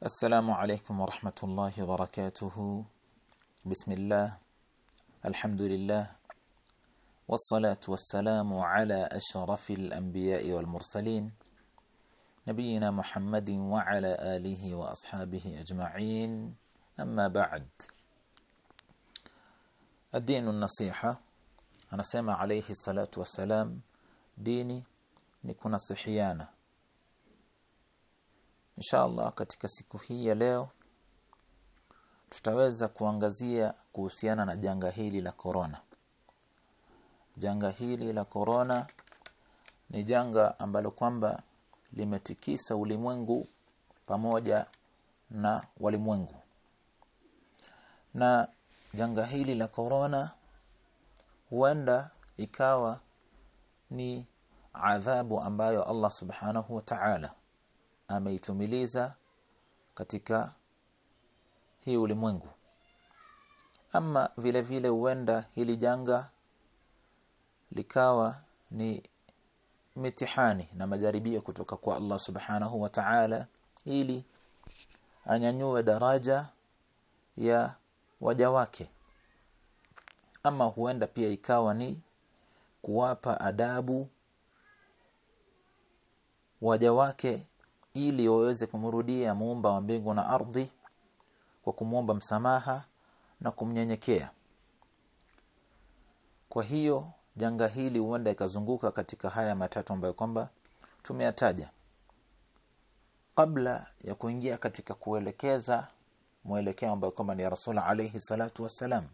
السلام عليكم ورحمة الله وبركاته. بسم الله الحمد لله والصلاة والسلام على أشرف الأنبياء والمرسلين نبينا محمد وعلى آله وأصحابه أجمعين. أما بعد الدين النصيحة. سمع عليه الصلاة والسلام ديني نكون Inshallah katika siku hii ya leo tutaweza kuangazia kuhusiana na janga hili la corona. Janga hili la corona ni janga ambalo kwamba limetikisa ulimwengu pamoja na walimwengu. Na janga hili la corona huenda ikawa ni adhabu ambayo Allah subhanahu wa ta'ala ameitumiliza katika hii ulimwengu. Ama vile vile huenda hili janga likawa ni mitihani na majaribio kutoka kwa Allah subhanahu wa ta'ala ili anyanyue daraja ya waja wake. Ama huenda pia ikawa ni kuwapa adabu waja wake ili waweze kumrudia muumba wa mbingu na ardhi kwa kumwomba msamaha na kumnyenyekea. Kwa hiyo janga hili huenda ikazunguka katika haya matatu ambayo kwamba tumeyataja. Kabla ya kuingia katika kuelekeza mwelekeo ambayo kwamba ni rasul alayhi salatu wassalam.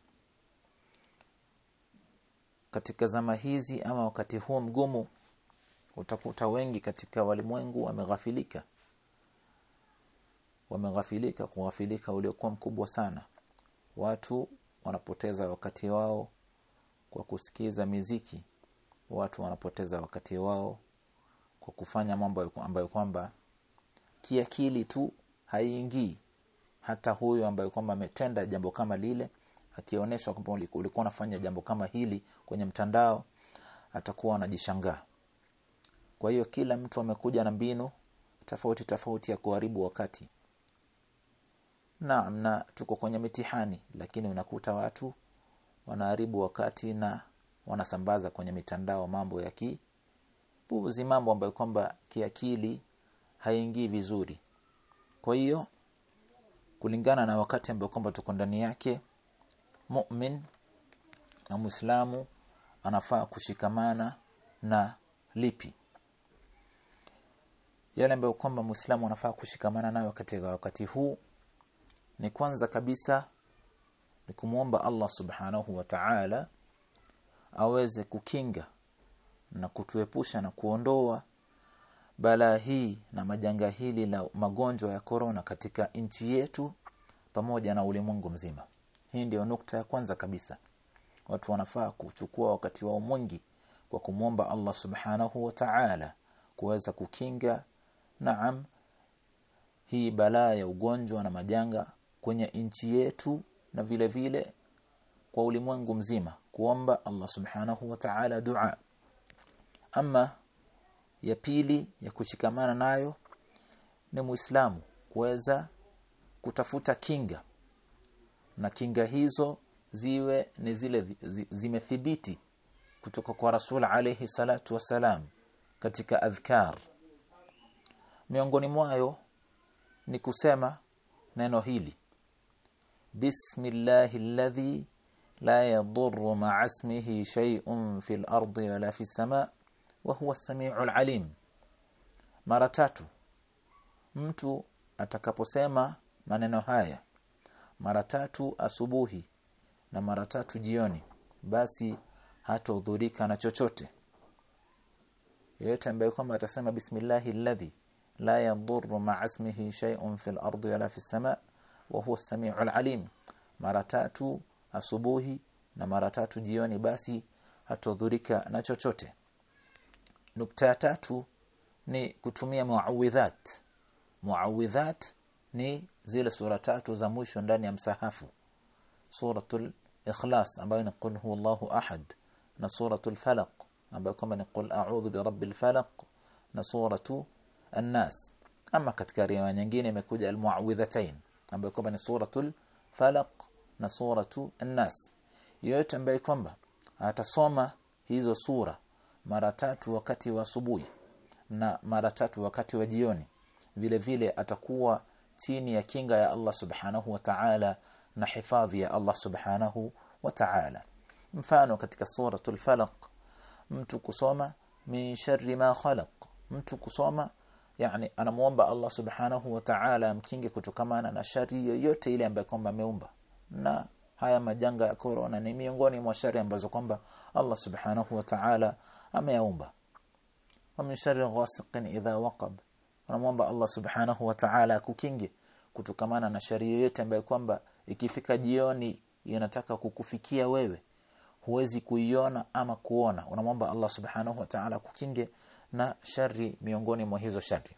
Katika zama hizi ama wakati huu mgumu utakuta wengi katika walimwengu wameghafilika. Wameghafilika kughafilika uliokuwa mkubwa sana. Watu wanapoteza wakati wao kwa kusikiza miziki. Watu wanapoteza wakati wao kwa kufanya mambo ambayo kwamba kiakili tu haiingii. Hata huyo ambaye kwamba ametenda jambo kama lile akionyesha kwamba ulikuwa unafanya jambo kama hili kwenye mtandao atakuwa anajishangaa kwa hiyo kila mtu amekuja na mbinu tofauti tofauti ya kuharibu wakati. Naam na tuko kwenye mitihani lakini unakuta watu wanaharibu wakati na wanasambaza kwenye mitandao mambo ya ki puzi mambo ambayo kwamba kiakili haingii vizuri. Kwa hiyo kulingana na wakati ambao kwamba tuko ndani yake mu'min na muislamu anafaa kushikamana na lipi yale ambayo kwamba muislamu anafaa kushikamana nayo katika wakati huu ni kwanza kabisa ni kumwomba Allah subhanahu wa ta'ala aweze kukinga na kutuepusha na kuondoa bala hii na majanga hili la magonjwa ya korona katika nchi yetu pamoja na ulimwengu mzima. Hii ndio nukta ya kwanza kabisa. Watu wanafaa kuchukua wakati wao mwingi kwa kumwomba Allah subhanahu wa ta'ala kuweza kukinga naam hii balaa ya ugonjwa na majanga kwenye nchi yetu na vile vile kwa ulimwengu mzima kuomba Allah subhanahu wa ta'ala dua. Ama ya pili ya kushikamana nayo ni muislamu kuweza kutafuta kinga na kinga hizo ziwe ni zile zimethibiti kutoka kwa rasul alayhi salatu wasalam katika adhkar miongoni mwayo ni kusema neno hili. Bismillahi alladhi la yadurru ma'a ismihi shay'un fil ardi wala fis sama' wa huwa as-sami'ul 'alim. Mara tatu mtu atakaposema maneno haya. Mara tatu asubuhi na mara tatu jioni. Basi hatodhurika na chochote. Yeyote ambaye kwamba atasema bismillahi alladhi yadurru ma'a ismihi shay'un fil ardi wala fis sama' wa huwa as-sami'ul 'alim mara tatu asubuhi na mara tatu jioni basi hatodhurika na chochote nukta tatu ni kutumia muawidhat muawidhat ni zile sura tatu za mwisho ndani ya msahafu suratul ikhlas ambayo ni qul huwallahu ahad na suratul falaq ambayo kama ni qul a'udhu birabbil falaq na suratu an-nas ama katika riwaya nyingine imekuja almuawidhatain ambayo kwamba ni suratul falaq na suratu an-nas yote ambayo kwamba atasoma hizo sura mara tatu wakati wa asubuhi na mara tatu wakati wa jioni vile vile atakuwa chini ya kinga ya Allah subhanahu wa ta'ala na hifadhi ya Allah subhanahu wa ta'ala mfano katika suratul falaq mtu kusoma min sharri ma khalaq mtu kusoma yani anamuomba Allah subhanahu wa ta'ala amkinge kutokamana na shari yoyote ile ambayo kwamba ameumba. Na haya majanga ya corona ni miongoni mwa shari ambazo kwamba Allah subhanahu wa ta'ala ameyaumba. Wa min ghasiqin idha waqab. Anamuomba Allah subhanahu wa ta'ala kutokamana na shari yoyote ambayo kwamba ikifika jioni inataka kukufikia wewe. Huwezi kuiona ama kuona. Unamwomba Allah subhanahu wa ta'ala kukinge na shari miongoni mwa hizo shari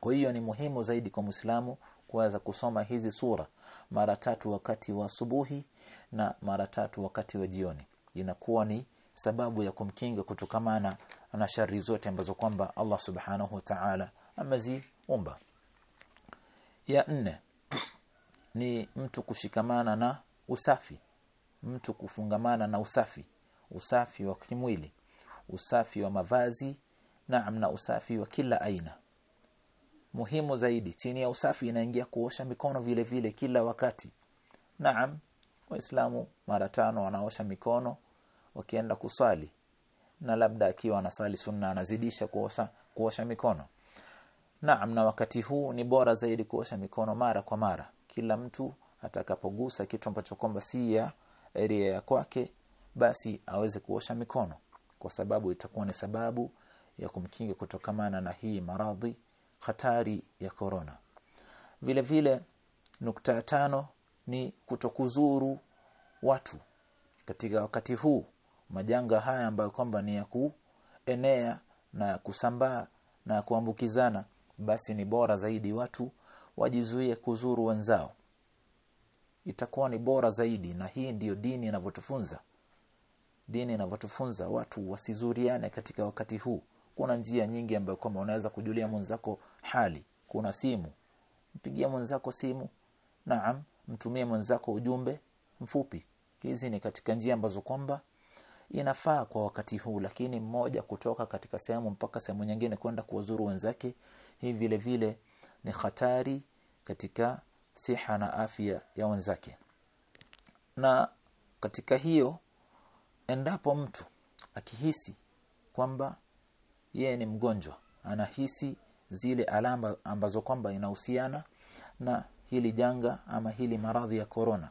kwa hiyo ni muhimu zaidi kwa Muislamu kuweza kusoma hizi sura mara tatu wakati wa asubuhi na mara tatu wakati wa jioni. Inakuwa ni sababu ya kumkinga kutokamana na shari zote ambazo kwamba Allah subhanahu wa ta'ala ameziumba. Ya nne ni mtu kushikamana na usafi. Mtu kufungamana na usafi. Usafi wa kimwili. Usafi wa mavazi naam na usafi wa kila aina. Muhimu zaidi chini ya usafi inaingia kuosha mikono vile vile kila wakati. Naam waislamu mara tano wanaosha mikono wakienda kusali na labda akiwa anasali sunna anazidisha kuosha kuosha mikono. Naam na wakati huu ni bora zaidi kuosha mikono mara kwa mara. Kila mtu atakapogusa kitu ambacho kwamba si ya area ya kwake basi aweze kuosha mikono. Kwa sababu itakuwa ni sababu ya kumkinga kutokamana na hii maradhi hatari ya corona. Vile vile nukta tano ni kutokuzuru watu. Katika wakati huu majanga haya ambayo kwamba ni ya kuenea na kusambaa na kuambukizana basi ni bora zaidi watu wajizuie kuzuru wenzao. Itakuwa ni bora zaidi na hii ndiyo dini inavyotufunza. Dini inavyotufunza watu wasizuriane katika wakati huu kuna njia nyingi ambayo kwamba unaweza kujulia mwenzako hali. Kuna simu. Mpigie mwenzako simu. Naam mtumie mwenzako ujumbe mfupi. Hizi ni katika njia ambazo kwamba inafaa kwa wakati huu lakini mmoja kutoka katika sehemu mpaka sehemu nyingine kwenda kuwazuru wenzake hii vile vile ni hatari katika siha na afya ya wenzake. Na katika hiyo endapo mtu akihisi kwamba yeye ni mgonjwa. Anahisi zile alama ambazo kwamba inahusiana na hili janga ama hili maradhi ya korona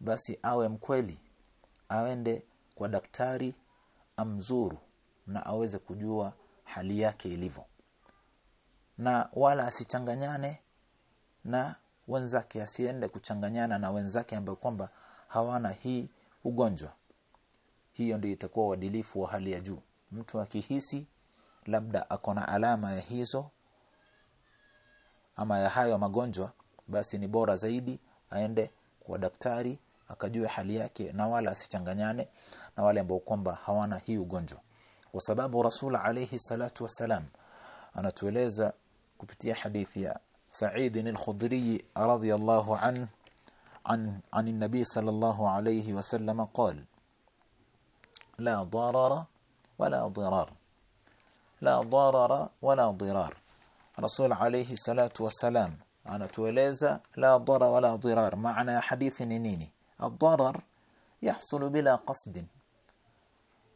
basi awe mkweli aende kwa daktari amzuru na aweze kujua hali yake ilivyo. Na wala asichanganyane na wenzake asiende kuchanganyana na wenzake ambao kwamba hawana hii ugonjwa. Hiyo ndio itakuwa uadilifu wa hali ya juu. Mtu akihisi labda akona alama ya hizo ama ya hayo magonjwa basi ni bora zaidi aende kwa daktari akajue hali yake na wala asichanganyane na wale ambao kwamba hawana hii ugonjwa. Kwa sababu rasul alayhi salatu wasalam anatueleza kupitia hadithi ya Sa'id al-Khudri radiyallahu an an an an-nabi sallallahu alayhi wasallam qala la darara wala dirar. لا ضرر ولا ضرار رسول عليه الصلاة والسلام anatueleza la dhara wala dhirar maana ya hadithi ni nini adharar yahsulu bila qasdin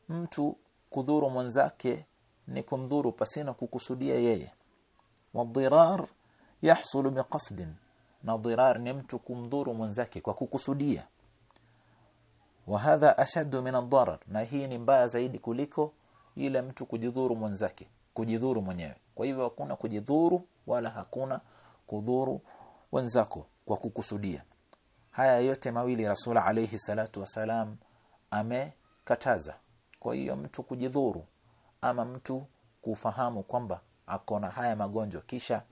mtu kudhuru mwenzake ni kumdhuru pasina kukusudia yeye wadhirar yahsulu biqasdin na dhirar ni mtu kumdhuru mwenzake kwa kukusudia hadha ashaddu min ad-darar na hii ni mbaya zaidi kuliko ile mtu kujidhuru mwenzake kujidhuru mwenyewe. Kwa hivyo hakuna kujidhuru wala hakuna kudhuru wenzako kwa kukusudia. Haya yote mawili rasul alayhi salatu wasalam amekataza. Kwa hiyo mtu kujidhuru ama mtu kufahamu kwamba akona haya magonjwa kisha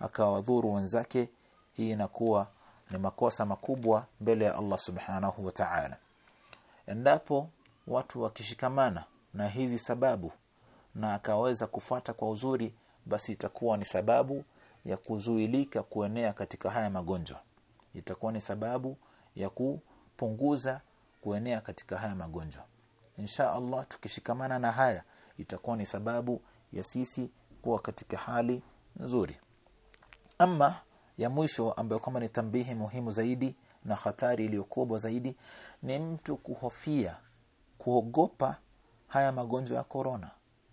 akawadhuru wenzake hii inakuwa ni makosa makubwa mbele ya Allah subhanahu wa ta'ala. Endapo watu wakishikamana na hizi sababu na akaweza kufuata kwa uzuri basi itakuwa ni sababu ya kuzuilika kuenea katika haya magonjwa. Itakuwa ni sababu ya kupunguza kuenea katika haya magonjwa. Insha Allah tukishikamana na haya itakuwa ni sababu ya sisi kuwa katika hali nzuri. Ama ya mwisho ambayo kama ni tambihi muhimu zaidi na hatari iliyokubwa zaidi ni mtu kuhofia kuogopa haya magonjwa ya korona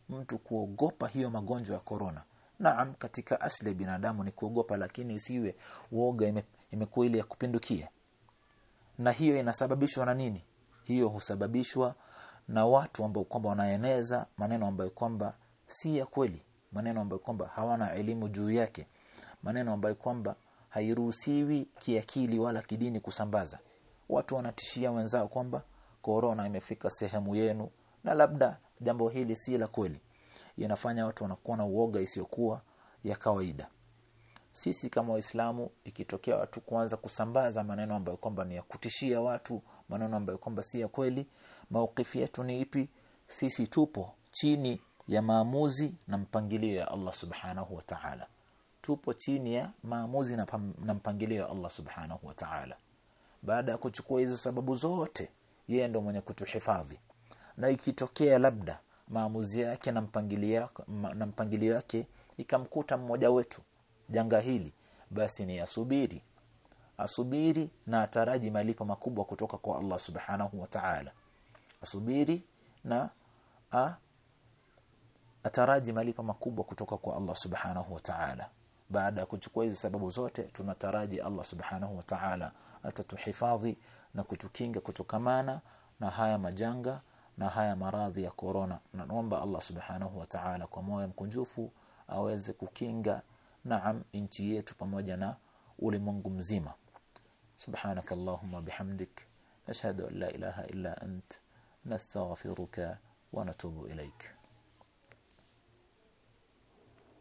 mtu kuogopa hiyo magonjwa ya korona naam katika asli ya binadamu ni kuogopa lakini isiwe uoga ime, imekuwa ile ya kupindukia. Na hiyo inasababishwa na nini? Hiyo husababishwa na watu ambao kwamba wanaeneza maneno ambayo kwamba si ya kweli. Maneno ambayo kwamba hawana elimu juu yake. Maneno ambayo kwamba hairuhusiwi kiakili wala kidini kusambaza. Watu wanatishia wenzao kwamba korona imefika sehemu yenu na labda jambo hili si la kweli. Yanafanya watu wanakuwa na uoga isiyokuwa ya kawaida. Sisi kama waislamu ikitokea watu kuanza kusambaza maneno ambayo kwamba ni ya kutishia watu maneno ambayo kwamba si ya kweli maukifi yetu ni ipi? Sisi tupo chini ya maamuzi na mpangilio ya Allah subhanahu wa ta'ala. Tupo chini ya maamuzi na, na mpangilio ya Allah subhanahu wa ta'ala. Baada ya kuchukua hizo sababu zote yeye ndo mwenye kutuhifadhi na ikitokea labda maamuzi yake na mpangilio na mpangilio yake ikamkuta mmoja wetu janga hili basi ni asubiri. Asubiri na ataraji malipo makubwa kutoka kwa Allah subhanahu wa ta'ala. Asubiri na a, ataraji malipo makubwa kutoka kwa Allah subhanahu wa ta'ala. Baada ya kuchukua hizi sababu zote tunataraji Allah subhanahu wa ta'ala atatuhifadhi na kutukinga kutokamana na haya majanga na haya maradhi ya korona na naomba Allah subhanahu wa ta'ala kwa moyo mkunjufu aweze kukinga naam nchi yetu pamoja na ulimwengu mzima. Subhanak allahumma bihamdik nashhadu an la ilaha illa ant nastaghfiruka wa natubu ilaik